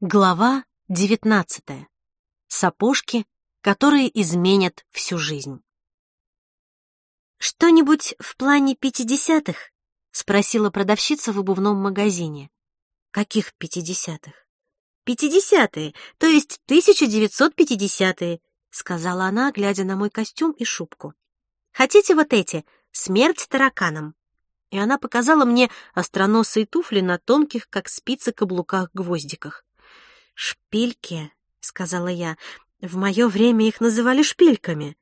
Глава девятнадцатая. Сапожки, которые изменят всю жизнь. «Что-нибудь в плане пятидесятых?» — спросила продавщица в обувном магазине. «Каких пятидесятых?» «Пятидесятые, то есть тысяча девятьсот пятидесятые», — сказала она, глядя на мой костюм и шубку. «Хотите вот эти? Смерть тараканам!» И она показала мне остроносые туфли на тонких, как спицы, каблуках-гвоздиках. «Шпильки», — сказала я. «В мое время их называли шпильками».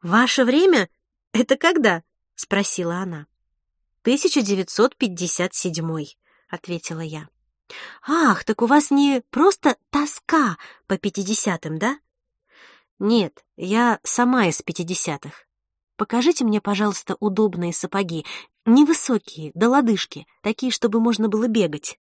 «Ваше время? Это когда?» — спросила она. «1957», — ответила я. «Ах, так у вас не просто тоска по пятидесятым, да?» «Нет, я сама из пятидесятых. Покажите мне, пожалуйста, удобные сапоги, невысокие, до лодыжки, такие, чтобы можно было бегать».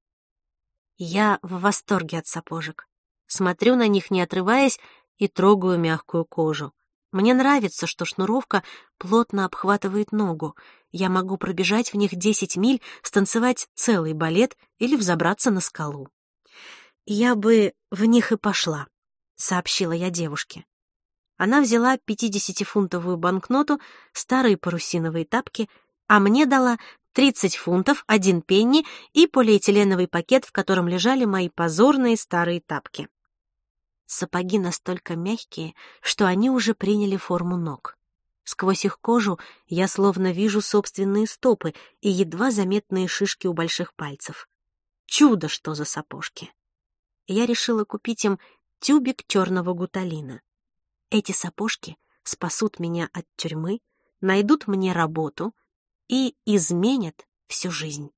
Я в восторге от сапожек. Смотрю на них, не отрываясь, и трогаю мягкую кожу. Мне нравится, что шнуровка плотно обхватывает ногу. Я могу пробежать в них 10 миль, станцевать целый балет или взобраться на скалу. «Я бы в них и пошла», — сообщила я девушке. Она взяла 50-фунтовую банкноту, старые парусиновые тапки, а мне дала 30 фунтов, один пенни и полиэтиленовый пакет, в котором лежали мои позорные старые тапки. Сапоги настолько мягкие, что они уже приняли форму ног. Сквозь их кожу я словно вижу собственные стопы и едва заметные шишки у больших пальцев. Чудо, что за сапожки! Я решила купить им тюбик черного гуталина. Эти сапожки спасут меня от тюрьмы, найдут мне работу — и изменят всю жизнь.